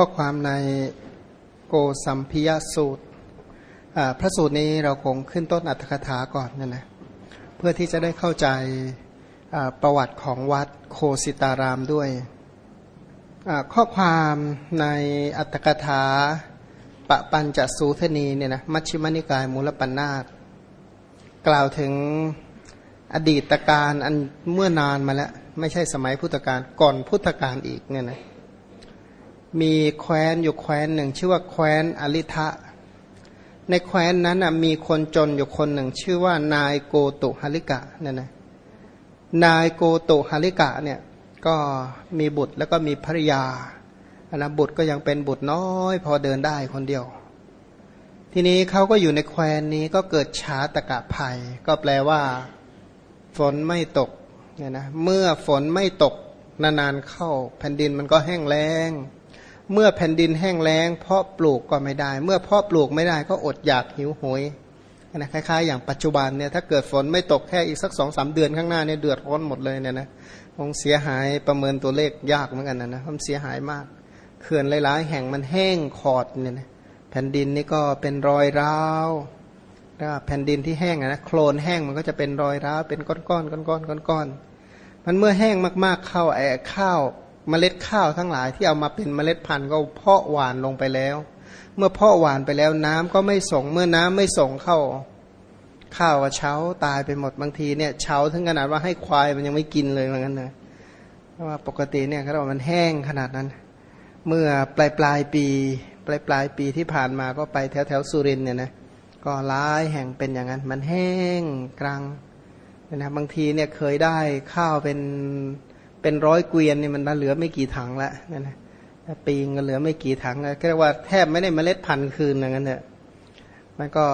ข้อความในโกสัมพิยสูตร พระสูตรนี้เราคงขึ้นต้นอัตถกถาก่อนนะนะ เพื่อที่จะได้เข้าใจประวัติของวัดโคสิตารามด้วย ข้อความในอัตถกถาปะปัญจสูทนีเนี่ยนะมัชฌิมนิกายมูลปัญนาตกล่าวถึงอดีตการอันเมื่อนานมาแล้ว ไม่ใช่สมัยพุทธกาลก่อนพุทธกาลอีกเนี่ยนะ มีแคว้นอยู่แคว้นหนึ่ง ชื่อว่าแคว้นอลิทะ ในแคว้นนั้นมีคนจนอยู่คนหนึ่ง ชื่อว่านายโกตุฮาริกะเนี่ยนะนายโกตุฮาริกะเนี่ยก็มีบุตรแล้วก็มีภรรยาอนะบุตรก็ยังเป็นบุตรน้อย พอเดินได้คนเดียว ทีนี้เขาก็อยู่ในแคว้นนี้ก็เกิดชาตะกะภัย ก็แปลว่า ฝนไม่ตกเนี่ยนะเมื่อฝนไม่ตกนานๆเข้า แผ่นดินมันก็แห้งแล้ง เมื่อแผ่นดินแห้งแล้ง เพาะปลูกก็ไม่ได้ เมื่อเพาะปลูกไม่ได้ก็อดอยากหิวโหยนะคล้ายๆอย่างปัจจุบันเนี่ยถ้าเกิดฝนไม่ตกแค่อีกสักสองสามเดือนข้างหน้าเนี่ยเดือดร้อนหมดเลยเนี่ยนะคงเสียหายประเมินตัวเลขยากเหมือนกันนะนะมันเสียหายมากเขื่อนหลายๆแห่งมันแห้งขอดเนี่ยนะแผ่นดินนี่ก็เป็นรอยร้าวแล้วแผ่นดินที่แห้งนะโคลนแห้งมันก็จะเป็นรอยร้าวเป็นก้อนๆก้อนๆก้อนๆมันเมื่อแห้งมากๆเข้าไอ้ข้าว เมล็ดข้าวทั้งหลายที่เอามาเป็นเมล็ดพันธุ์ก็เพาะหวานลงไปแล้ว เมื่อเพาะหวานไปแล้วน้ำก็ไม่ส่งเมื่อน้ำไม่ส่งเข้า ข้าวก็เช้าตายไปหมดบางทีเนี่ยเช้าถึงขนาดว่าให้ควายมันยังไม่กินเลยเหมือนกันนะเพราะว่าปกติเนี่ยเขาบอกมันแห้งขนาดนั้น เมื่อปลายปลายปี ปลายปลายปีที่ผ่านมาก็ไปแถวแถวสุรินเนี่ยนะก็ร้ายแห่งเป็นอย่างนั้น มันแห้งกลางนะบางทีเนี่ยเคยได้ข้าวเป็น เป็นร้อยเกวียนนี่มันเหลือไม่กี่ถังละนั่นนะปีงก็เหลือไม่กี่ถังก็เรียกว่าแทบไม่ได้เมล็ดพันธุ์คืนอย่างนั้นเนี่ยมันก็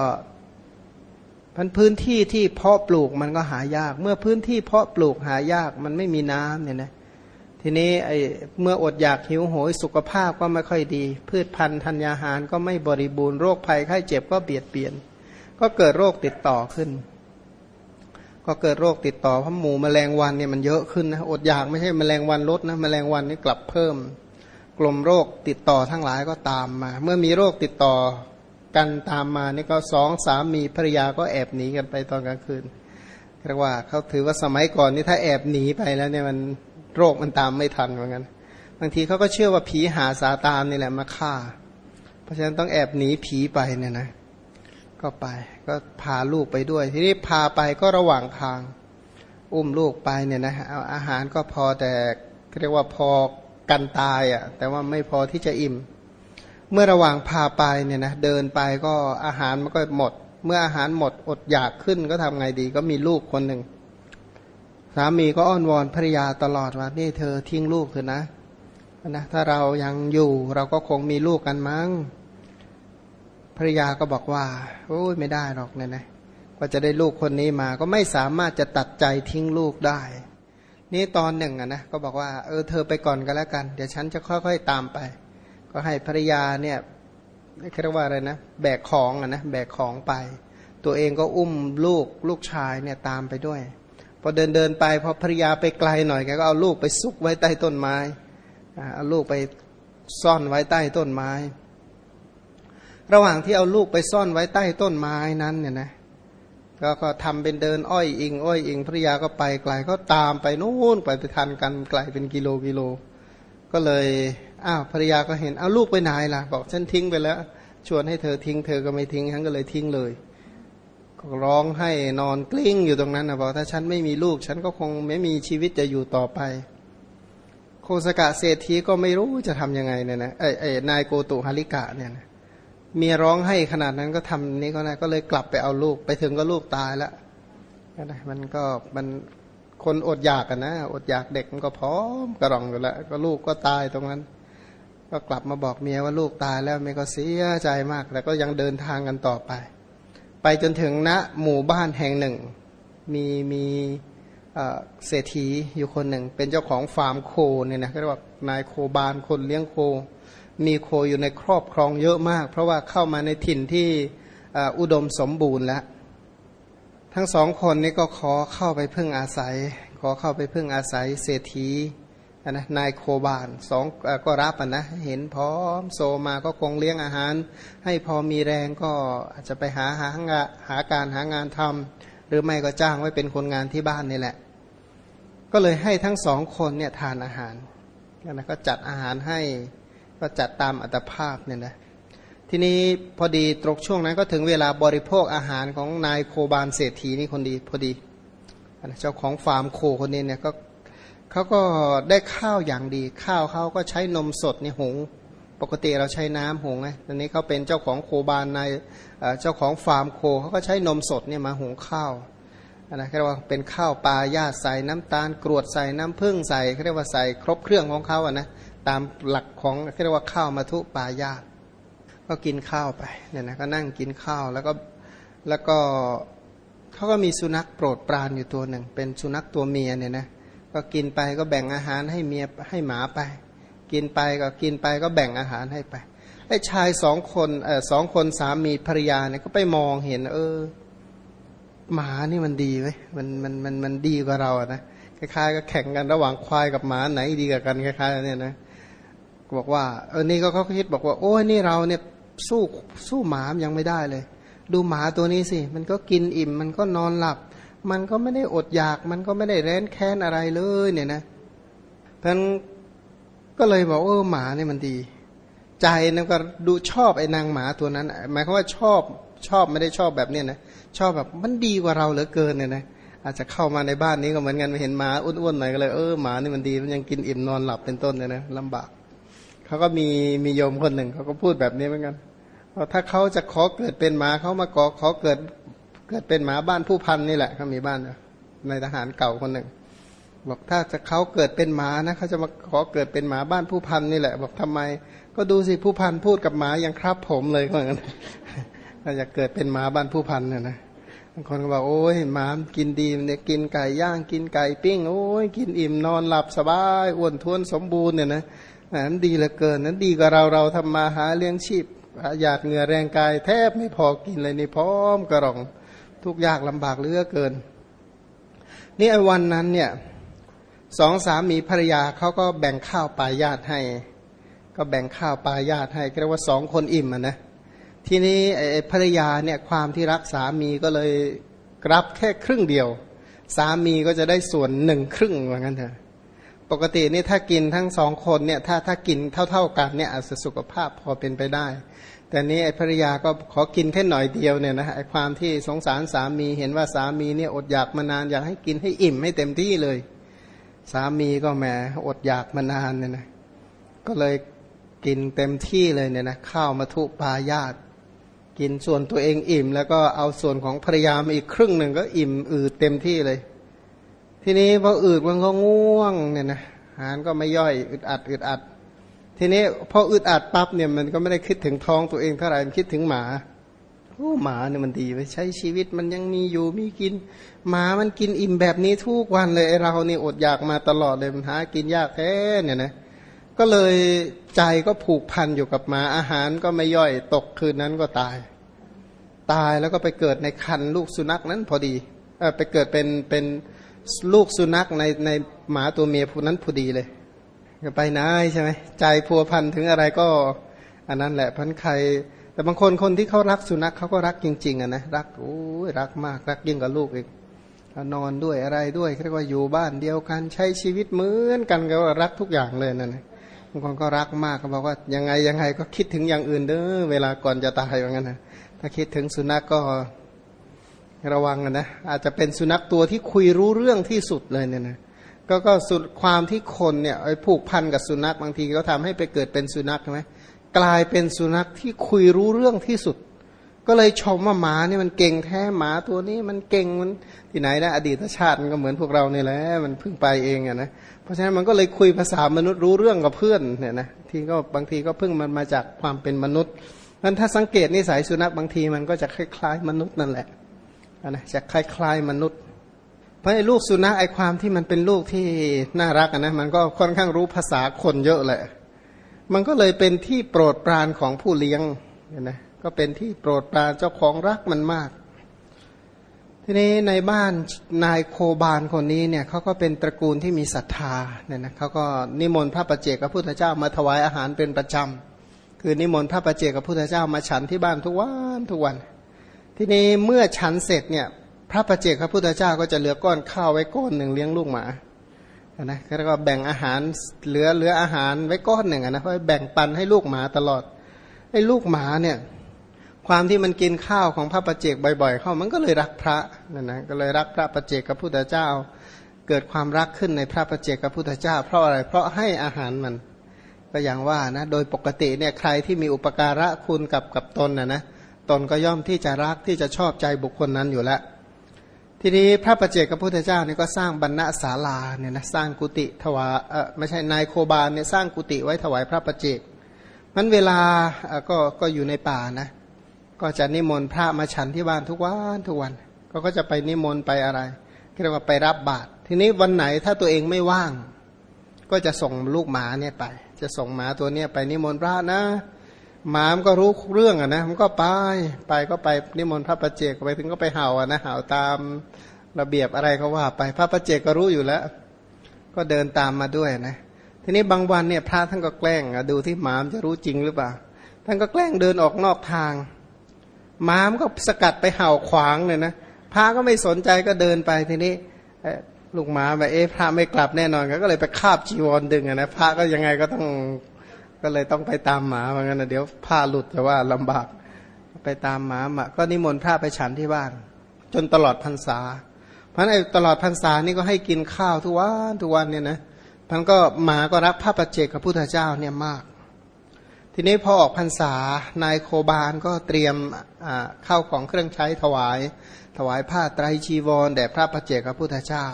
พันพื้นที่ที่เพาะปลูกมันก็หายาก เมื่อพื้นที่เพาะปลูกหายากมันไม่มีน้ำเนี่ยนะทีนี้ไอ้เมื่ออดอยากหิวโหยสุขภาพก็ไม่ค่อยดี พืชพันธุ์ธัญญาหารก็ไม่บริบูรณ์โรคภัยไข้เจ็บก็เบียดเบียน ก็เกิดโรคติดต่อขึ้น ก็เกิดโรคติดต่อเพราะหมูแมลงวันเนี่ยมันเยอะขึ้นนะอดอยากไม่ใช่แมลงวันลดนะแมลงวันนี่กลับเพิ่ม กลุ่มโรคติดต่อทั้งหลายก็ตามมา เมื่อมีโรคติดต่อกันตามมานี่ก็สองสามีภรรยาก็แอบหนีกันไปตอนกลางคืนเรียกว่าเขาถือว่าสมัยก่อนนี่ถ้าแอบหนีไปแล้วเนี่ยมันโรคมันตามไม่ทันเหมือนกันบางทีเขาก็เชื่อว่าผีหาสาตามนี่แหละมาฆ่า เพราะฉะนั้นต้องแอบหนีผีไปเนี่ยนะ ก็ไป ก็พาลูกไปด้วย ทีนี้พาไปก็ระหว่างทาง อุ้มลูกไปเนี่ยนะเอาอาหารก็พอแต่เรียกว่าพอกันตายอะ่ะแต่ว่าไม่พอที่จะอิ่ม เมื่อระหว่างพาไปเนี่ยนะเดินไปก็อาหารมันก็หมด เมื่ออาหารหมดอดอยากขึ้นก็ทำไงดี ก็มีลูกคนหนึ่งสามีก็อ้อนวอนภรรยาตลอดว่านี่เธอทิ้งลูกเถอะนะนะถ้าเรายังอยู่เราก็คงมีลูกกันมั้ง ภรรยาก็บอกว่าโอ้ยไม่ได้หรอกเนี่ยนะก็จะได้ลูกคนนี้มาก็ไม่สามารถจะตัดใจทิ้งลูกได้ นี่ตอนหนึ่งอะนะก็บอกว่าเออเธอไปก่อนก็แล้วกัน เดี๋ยวฉันจะค่อยๆตามไป ก็ให้ภรรยาเนี่ยเรียกว่าอะไรนะแบกของอะนะแบกของไป ตัวเองก็อุ้มลูกลูกชายเนี่ยตามไปด้วย พอเดินเดินไปพอภรรยาไปไกลหน่อยแกก็เอาลูกไปซุกไว้ใต้ต้นไม้เอาลูกไปซ่อนไว้ใต้ต้นไม้ ระหว่างที่เอาลูกไปซ่อนไว้ใต้ต้นไม้นั้นเนี่ยนะก็ก็ทำเป็นเดินอ้อยอิงอ้อยอิงภรยาก็ไปไกลก็ตามไปนู่นไปไปทันกันไกลเป็นกิโลกิโล ก็เลยอ้าวภรยาก็เห็นเอาลูกไปไหนล่ะ บอกฉันทิ้งไปแล้ว ชวนให้เธอทิ้ง เธอก็ไม่ทิ้งฉันก็เลยทิ้งเลยก็ร้องให้นอนกลิ้งอยู่ตรงนั้นนะบอกถ้าฉันไม่มีลูก ฉันก็คงไม่มีชีวิตจะอยู่ต่อไป โคสกะเศรษฐีก็ไม่รู้จะทํำยังไงเนี่ยนะไอ้ไอ้นายโกตุฮาริกะเนี่ยนะ เมียร้องให้ขนาดนั้นก็ทำนี้ก็ได้ก็เลยกลับไปเอาลูกไปถึงก็ลูกตายแล้วนะมันก็มันคนอดอยากกันนะ อดอยากเด็กมันก็พร้อมกระรองอยู่แล้วก็ลูกก็ตายตรงนั้น ก็กลับมาบอกเมียว่าลูกตายแล้วเมียก็เสียใจมาก แต่ก็ยังเดินทางกันต่อไป ไปจนถึงณหมู่บ้านแห่งหนึ่ง มีมีเศรษฐีอยู่คนหนึ่ง เป็นเจ้าของฟาร์มโคเนี่ยนะเรียกว่านายโคบานคนเลี้ยงโค มีโคอยู่ในครอบครองเยอะมาก เพราะว่าเข้ามาในถิ่นที่อุดมสมบูรณ์แล้ว ทั้งสองคนนี้ก็ขอเข้าไปพึ่งอาศัย ขอเข้าไปพึ่งอาศัยเศรษฐีนะนายโคบานสองก็รับนะเห็นพร้อมโซมาก็คงเลี้ยงอาหาร ให้พอมีแรงก็อาจจะไปหาหางานหาการหางานทำหรือไม่ก็จ้างไว้เป็นคนงานที่บ้านนี่แหละ ก็เลยให้ทั้งสองคนเนี่ยทานอาหารนะก็จัดอาหารให้ ก็จัดตามอัตภาพเนี่ยนะทีนี้พอดีตรกช่วงนั้นก็ถึงเวลาบริโภคอาหารของนายโคบานเศรษฐีนี่คนดีพอดีเจ้าของฟาร์มโคคนนี้เนี่ยก็เขาก็ได้ข้าวอย่างดี ข้าวเขาก็ใช้นมสดนี่หุงปกติเราใช้น้ำหุงไงตอนนี้เขาเป็นเจ้าของโคบานในเจ้าของฟาร์มโคเขาก็ใช้นมสดเนี่ยมาหุงข้าวนะเรียกว่าเป็นข้าวปลาญาติใส่น้ำตาลกรวดใส่น้ำผึ้งใส่เรียกว่าใส่ครบเครื่องของเขาอะนะ ตามหลักของเรียกว่าข้าวมาทุปาญาตก็กินข้าวไปเนี่ยนะก็นั่งกินข้าวแล้วก็แล้วก็เขาก็มีสุนัขโปรดปรานอยู่ตัวหนึ่ง เป็นสุนัขตัวเมียเนี่ยนะก็กินไปก็แบ่งอาหารให้เมียให้หมาไป กินไปก็กินไปก็แบ่งอาหารให้ไปไอ้ชายสองคนเออสองคนสามีภรรยาเนี่ยก็ไปมองเห็น เออ หมานี่มันดีเว้ยมันมันมันมันดีกว่าเราอะนะคล้ายๆ ก็แข่งกันระหว่างควายกับหมาไหนดีกว่ากันคล้ายๆเนี่ยนะ บอกว่าเออนี่ก็เขาคิดบอกว่า โอ้ยนี่เราเนี่ยสู้สู้หมายังไม่ได้เลย ดูหมาตัวนี้สิ มันก็กินอิ่ม มันก็นอนหลับ มันก็ไม่ได้อดอยาก มันก็ไม่ได้แร้นแค้นอะไรเลยเนี่ยนะท่านก็เลยบอกเออหมาเนี่ยมันดี ใจนั่นก็ดูชอบไอ้นางหมาตัวนั้น หมายความว่าชอบชอบไม่ได้ชอบแบบเนี้ยนะชอบแบบมันดีกว่าเราเหลือเกินเนี่ยนะอาจจะเข้ามาในบ้านนี้ก็เหมือนกันไปเห็นหมาอ้วนๆหน่อยก็เลยเออหมานี่มันดีมันยังกินอิ่มนอนหลับเป็นต้นเนี่ยนะลำบาก เขาก็มีมีโยมคนหนึ่งเขาก็พูดแบบนี้เหมือนกันว่าถ้าเขาจะขอเกิดเป็นหมาเขามาขอขอเกิดเกิดเป็นหมาบ้านผู้พันนี่แหละเขามีบ้านในทหารเก่าคนหนึ่ง บอกถ้าจะเขาเกิดเป็นหมานะเขาจะมาขอเกิดเป็นหมาบ้านผู้พันนี่แหละ บอกทำไม ก็ดูสิผู้พันพูดกับหมาอย่างครับผมเลยเหมือนกันถ้าจะเกิดเป็นหมาบ้านผู้พันเนี่ยนะบางคนก็บอกโอ้ยหมากินดีเนี่ยกินไก่ย่างกินไก่ปิ้งโอ้ยกินอิ่มนอนหลับสบายอ้วนท้วนสมบูรณ์เนี่ยนะ นั้นดีเหลือเกิน นั้นดีกว่าเราเราทำมาหาเลี้ยงชีพหยาดเหงื่อแรงกาย แทบไม่พอกินเลยนี่พร้อมกระรองทุกยากลำบากเหลือเกิน นี่ไอ้วันนั้นเนี่ยสองสามีภรรยาเขาก็แบ่งข้าวปลายาตให้ ก็แบ่งข้าวปลายาตให้เรียกว่าสองคนอิ่มอะนะทีนี้ไอ้ภรรยาเนี่ยความที่รักสามีก็เลยรับแค่ครึ่งเดียว สามีก็จะได้ส่วนหนึ่งครึ่งว่างั้นเถอะ ปกตินี่ถ้ากินทั้งสองคนเนี่ยถ้าถ้ากินเท่า ๆกันเนี่ยอาจจะสุขภาพพอเป็นไปได้ แต่นี้ไอ้ภรรยาก็ขอกินแค่หน่อยเดียวเนี่ยนะไอ้ความที่สงสารสามีเห็นว่าสามีเนี่ยอดอยากมานานอยากให้กินให้อิ่มให้เต็มที่เลย สามีก็แหมอดอยากมานานเนี่ยนะก็เลยกินเต็มที่เลยเนี่ยนะข้าวมาทุปายาตกินส่วนตัวเองอิ่ม แล้วก็เอาส่วนของภรรยามาอีกครึ่งหนึ่งก็อิ่มอืดเต็มที่เลย ทีนี้พออืดมันก็ง่วงเนี่ยนะอาหารก็ไม่ย่อยอึดอัดอึดอัด ทีนี้พออึดอัดปั๊บเนี่ยมันก็ไม่ได้คิดถึงท้องตัวเองเท่าไหร่มันคิดถึงหมาโอ้หมาเนี่ยมันดีไปใช้ชีวิตมันยังมีอยู่มีกิน หมามันกินอิ่มแบบนี้ทุกวันเลยเราเนี่ยอดอยากมาตลอดเลยมันหากินยากแท้เนี่ยนะก็เลยใจก็ผูกพันอยู่กับหมาอาหารก็ไม่ย่อยตกคืนนั้นก็ตาย ตายแล้วก็ไปเกิดในคันลูกสุนัขนั้นพอดีเออไปเกิดเป็นเป็น ลูกสุนัขในในหมาตัวเมียผู้นั้นพอดีเลยจะไปไหนใช่ไหมใจพัวพันถึงอะไรก็อันนั้นแหละพันใคร แต่บางคนคนที่เขารักสุนัขเขาก็รักจริง ๆอะนะรักโอ้ยรักมากรักยิ่งกว่าลูกอีกนอนด้วยอะไรด้วยเรียกว่าอยู่บ้านเดียวกันใช้ชีวิตเหมือนกันก็รักทุกอย่างเลยนั่นบางคนก็รักมากเขาบอกว่ายังไงยังไงก็คิดถึงอย่างอื่นเด้อเวลาก่อนจะตายอย่างนั้นนะถ้าคิดถึงสุนัขกก็ ระวังนะ อาจจะเป็นสุนัขตัวที่คุยรู้เรื่องที่สุดเลยเนี่ยนะก็ก็สุดความที่คนเนี่ยไอ้ผูกพันกับสุนัขบางทีก็ทำให้ไปเกิดเป็นสุนัขใช่ไหมกลายเป็นสุนัขที่คุยรู้เรื่องที่สุด ก็เลยชมว่าหมาเนี่ยมันเก่งแท้หมาตัวนี้มันเก่งมันที่ไหนนะอดีตชาติมันก็เหมือนพวกเราเนี่ยแหละมันเพิ่งไปเองอะนะเพราะฉะนั้นมันก็เลยคุยภาษามนุษย์รู้เรื่องกับเพื่อนเนี่ยนะที่ก็บางทีก็เพิ่งมันมาจากความเป็นมนุษย์นั้นถ้าสังเกตนิสัยสุนัขบางทีมันก็จะคล้ายๆมนุษย์นั่นแหละ นะจะคล้ายๆมนุษย์ เพราะไอ้ลูกสุนัขไอ้ความที่มันเป็นลูกที่น่ารักนะมันก็ค่อนข้างรู้ภาษาคนเยอะแหละ มันก็เลยเป็นที่โปรดปรานของผู้เลี้ยงนะก็เป็นที่โปรดปรานเจ้าของรักมันมากทีนี้ในบ้านนายโคบาลคนนี้เนี่ยเขาก็เป็นตระกูลที่มีศรัทธาเนี่ยนะเขาก็นิมนต์พระประเจกพระพุทธเจ้ามาถวายอาหารเป็นประจำคือนิมนต์พระประเจกพระพุทธเจ้ามาฉันที่บ้านทุกวันทุกวัน ทีนี้เมื่อฉันเสร็จเนี่ย พระประเจกพระพุทธเจ้าก็จะเหลือก้อนข้าวไว้ก้อนหนึ่งเลี้ยงลูกหมานะแล้วก็แบ่งอาหารเหลือเหลืออาหารไว้ก้อนหนึ่งนะเพราะแบ่งปันให้ลูกหมาตลอดไอ้ลูกหมาเนี่ย ความที่มันกินข้าวของพระประเจกบ่อย ๆ เข้ามันก็เลยรักพระนั่นนะก็เลยรักพระประเจกกับพุทธเจ้า เกิดความรักขึ้นในพระประเจกกับพุทธเจ้า เพราะอะไรเพราะให้อาหารมันก็อย่างว่านะ โดยปกติเนี่ยใครที่มีอุปการะคุณกับกับตนนะนะ ตนก็ย่อมที่จะรักที่จะชอบใจบุคคลนั้นอยู่แล้ว ทีนี้พระประเจกกับพุทธเจ้านี่ก็สร้างบรรณศาลาเนี่ยนะสร้างกุฏิถวายเออไม่ใช่นายโคบาลเนี่ยสร้างกุฏิไว้ถวายพระประเจกมันเวลาก็ก็อยู่ในป่านะก็จะนิมนต์พระมาฉันที่บ้านทุกวันทุกวัน ก็ก็จะไปนิมนต์ไปอะไรเรียกว่าไปรับบาตรทีนี้วันไหนถ้าตัวเองไม่ว่าง ก็จะส่งลูกหมาเนี่ยไป จะส่งหมาตัวเนี้ยไปนิมนต์พระนะ หมามก็รู้เรื่องอะนะมันก็ไปไปก็ไปนิมนต์พระประเจกไปถึงก็ไปเห่าอะนะเห่าตามระเบียบอะไรเขาว่าไปพระประเจกก็รู้อยู่แล้ว ก็เดินตามมาด้วยนะ ทีนี้บางวันเนี่ยพระท่านก็แกล้งดูที่หมามจะรู้จริงหรือเปล่าท่านก็แกล้งเดินออกนอกทางหมามก็สกัดไปเห่าขวางเลยนะพระก็ไม่สนใจก็เดินไปทีนี้ลูกหมาแบบเอ๊ะพระไม่กลับแน่นอนก็เลยไปคาบจีวรดึงนะพระก็ยังไงก็ต้อง ก็เลยต้องไปตามหมาเหมือนกันนะเดี๋ยวผ้าหลุดจะว่าลำบากไปตามหมามาก็นิมนต์พระไปฉันที่บ้าน จนตลอดพรรษา เพราะในตลอดพรรษานี่ก็ให้กินข้าวทุกวันทุกวันเนี่ยนะท่านก็หมาก็รักพระประเจกกับพุทธเจ้าเนี่ยมาก ทีนี้พอออกพรรษานายโคบาลก็เตรียมข้าวของเครื่องใช้ถวาย ถวายผ้าไตรจีวรแด่พระประเจกพระพุทธเจ้า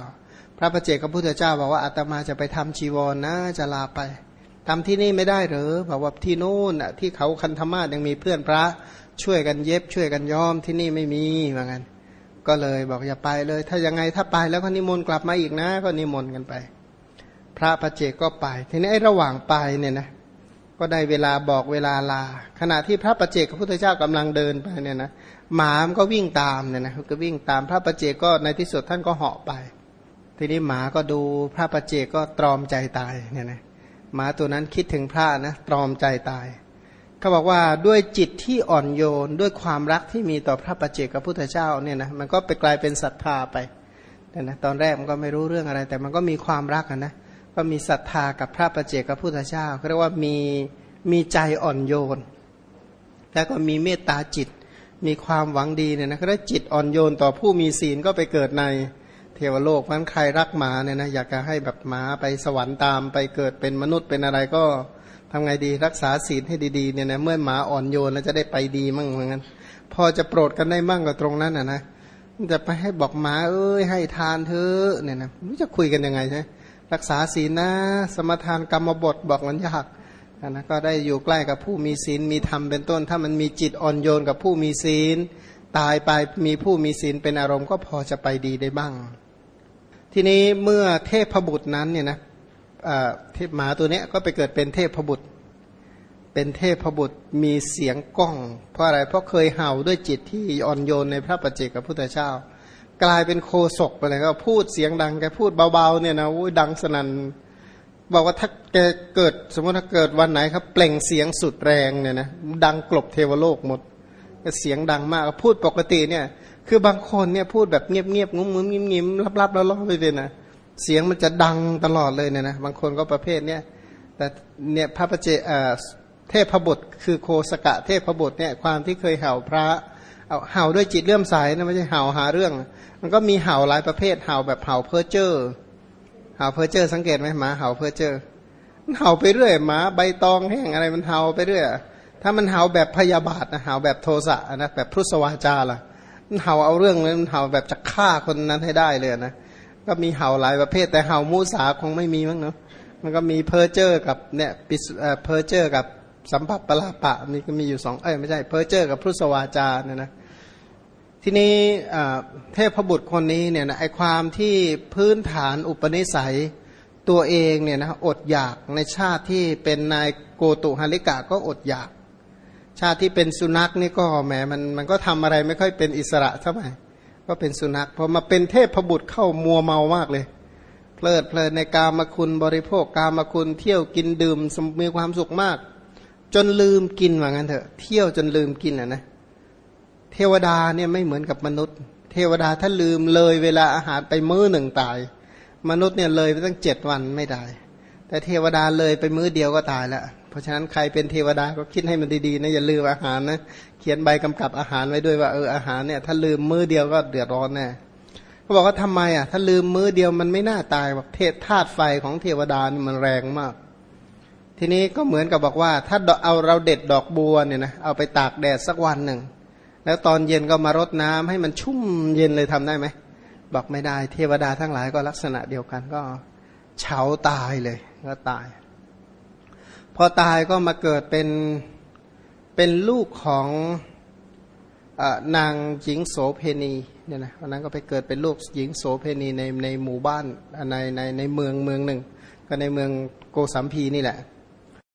พระประเจกพระพุทธเจ้าบอกว่าอาตมาจะไปทำจีวรนนะจะลาไป ทำที่นี่ไม่ได้หรือบอกว่าที่นู่นที่เขาคันธมาศยังมีเพื่อนพระช่วยกันเย็บช่วยกันย้อมที่นี่ไม่มีเหมือนกันก็เลยบอกอย่าไปเลย ถ้ายังไงถ้าไปแล้วก็นิมนต์กลับมาอีกนะ ก็นิมนต์กันไป พระประเจกก็ไป ทีนี้ไอ้ระหว่างไปเนี่ยนะก็ได้เวลาบอกเวลาลา ขณะที่พระประเจกพระพุทธเจ้ากำลังเดินไปเนี่ยนะหมามก็วิ่งตามเนี่ยนะก็วิ่งตามพระประเจกก็ในที่สุดท่านก็เหาะไป ทีนี้หมาก็ดูพระประเจกก็ตรอมใจตายเนี่ยนะ หมาตัวนั้นคิดถึงพระนะตรอมใจตายเขาบอกว่าด้วยจิตที่อ่อนโยนด้วยความรักที่มีต่อพระประเจกพระพุทธเจ้าเนี่ยนะมันก็ไปกลายเป็นศรัทธาไปแต่นะตอนแรกมันก็ไม่รู้เรื่องอะไร แต่มันก็มีความรักนะก็มีศรัทธากับพระประเจกพระพุทธเจ้าเขาเรียกว่ามีมีใจอ่อนโยน แล้วก็มีเมตตาจิต มีความหวังดีเนี่ยนะถ้าจิตอ่อนโยนต่อผู้มีศีลก็ไปเกิดใน เทวโลกมันใครรักหมาเนี่ยนะอยากจะให้แบบหมาไปสวรรค์ตามไปเกิดเป็นมนุษย์เป็นอะไรก็ทำไงดีรักษาศีลให้ดีๆเนี่ยนะเมื่อหมาอ่อนโยนแล้วจะได้ไปดีมั่งเหมือนกันพอจะโปรดกันได้มั่งกับตรงนั้นอะนะจะไปให้บอกหมาเอ้ยให้ทานเธอเนี่ยนะรู้จะคุยกันยังไงใช่รักษาศีลนะ สมทานกรรมบทบอกมันยากนะก็ได้อยู่ใกล้กับผู้มีศีลมีธรรมเป็นต้น ถ้ามันมีจิตอ่อนโยนกับผู้มีศีล ตายไปมีผู้มีศีลเป็นอารมณ์ก็พอจะไปดีได้บ้าง ทีนี้เมื่อเทพบุตรนั้นเนี่ยนะเทพหมาตัวนี้ก็ไปเกิดเป็นเทพบุตร เป็นเทพบุตรมีเสียงก้อง เพราะอะไรเพราะเคยเห่าด้วยจิตที่อ่อนโยนในพระปัจเจกพุทธเจ้า กลายเป็นโคศกไปเลยก็พูดเสียงดังแกพูดเบาๆเนี่ยนะดังสนัน่นบอกว่าถ้าแกเกิดสมมติถ้าเกิดวันไหนครับ เปล่งเสียงสุดแรงเนี่ยนะดังกลบเทวโลกหมด เสียงดังมากพูดปกติเนี่ย คือบางคนเนี่ยพูดแบบเงียบเงียบงุ้มงุ้มยิ้มยิ้มรับรับแล้วล่อไปเลยนะเสียงมันจะดังตลอดเลยเนี่ยนะบางคนก็ประเภทเนี่ยแต่เนี่ยพระประเจเทพบุตรคือโฆสกะเทพบุตรเนี่ยความที่เคยเห่าพระเอาเห่าด้วยจิตเลื่อมใสนะไม่ใช่เห่าหาเรื่อง มันก็มีเห่าหลายประเภทเห่าแบบเห่าเพ้อเจ้อเห่าเพ้อเจ้อสังเกตไหมหมาเห่าเพ้อเจ้อเห่าไปเรื่อยหมาใบตองแห้งอะไรมันเห่าไปเรื่อย ถ้ามันเห่าแบบพยาบาทนะเห่าแบบโทสะนะแบบผรุสวาจาล่ะมันเห่าเอาเรื่องเลยมันเห่าแบบจะฆ่าคนนั้นให้ได้เลยนะก็มีเห่าหลายประเภท แต่เห่ามุสาคงไม่มีมั้งเนาะมันก็มีเพอร์เจอร์กับเนี่ยปิเพอร์เจอร์กับสัมผัสปลาปะมีก็มีอยู่สองเอ้ยไม่ใช่เพอร์เจอร์กับพุทสวาจาเนี่ยนะทีนี้เทพบุตรคนนี้เนี่ยนะไอ้ความที่พื้นฐานอุปนิสัยตัวเองเนี่ยนะอดอยากในชาติที่เป็นนายโกตุฮาริกะก็อดอยาก ชาติที่เป็นสุนัขนี่ก็แหมมันมันก็ทำอะไรไม่ค่อยเป็นอิสระเท่าไหร่ก็เป็นสุนัขพอมาเป็นเทพบุตรเข้ามัวเมามากเลยเพลิดเพลินในกามคุณบริโภคกามคุณเที่ยวกินดื่มมีความสุขมาก จนลืมกินว่างั้นเถอะเที่ยวจนลืมกินอะนะเทวดาเนี่ยไม่เหมือนกับมนุษย์ เทวดาถ้าลืมเลยเวลาอาหารไปมื้อหนึ่งตาย มนุษย์เนี่ยเลยไปตั้งเจ็ดวันไม่ได้แต่เทวดาเลยไปมื้อเดียวก็ตายแล้ว เพราะฉะนั้นใครเป็นเทวดาก็คิดให้มันดีๆนะอย่าลืมอาหารนะเขียนใบกำกับอาหารไว้ด้วยว่าเอออาหารเนี่ยถ้าลืมมื้อเดียวก็เดือดร้อนแน่เขาบอกว่าทำไมอะถ้าลืมมื้อเดียวมันไม่น่าตายบอกเทศธาตุไฟของเทวดานี่มันแรงมาก ทีนี้ก็เหมือนกับบอกว่า ถ้าเอาเราเด็ดดอกบัวเนี่ยนะเอาไปตากแดดสักวันหนึ่งแล้วตอนเย็นก็มารดน้ำให้มันชุ่มเย็นเลยทำได้ไหมบอกไม่ได้ เทวดาทั้งหลายก็ลักษณะเดียวกันก็เฉาตายเลยก็ตาย พอตายก็มาเกิดเป็นเป็นลูกของอนางหญิงโสเพณีเนี่ยนะวันนั้นก็ไปเกิดเป็นลูกหญิงโสเพณีในในหมู่บ้านในในในเมืองเมืองหนึ่ง ก็ในเมืองโกสัมพีนี่แหละ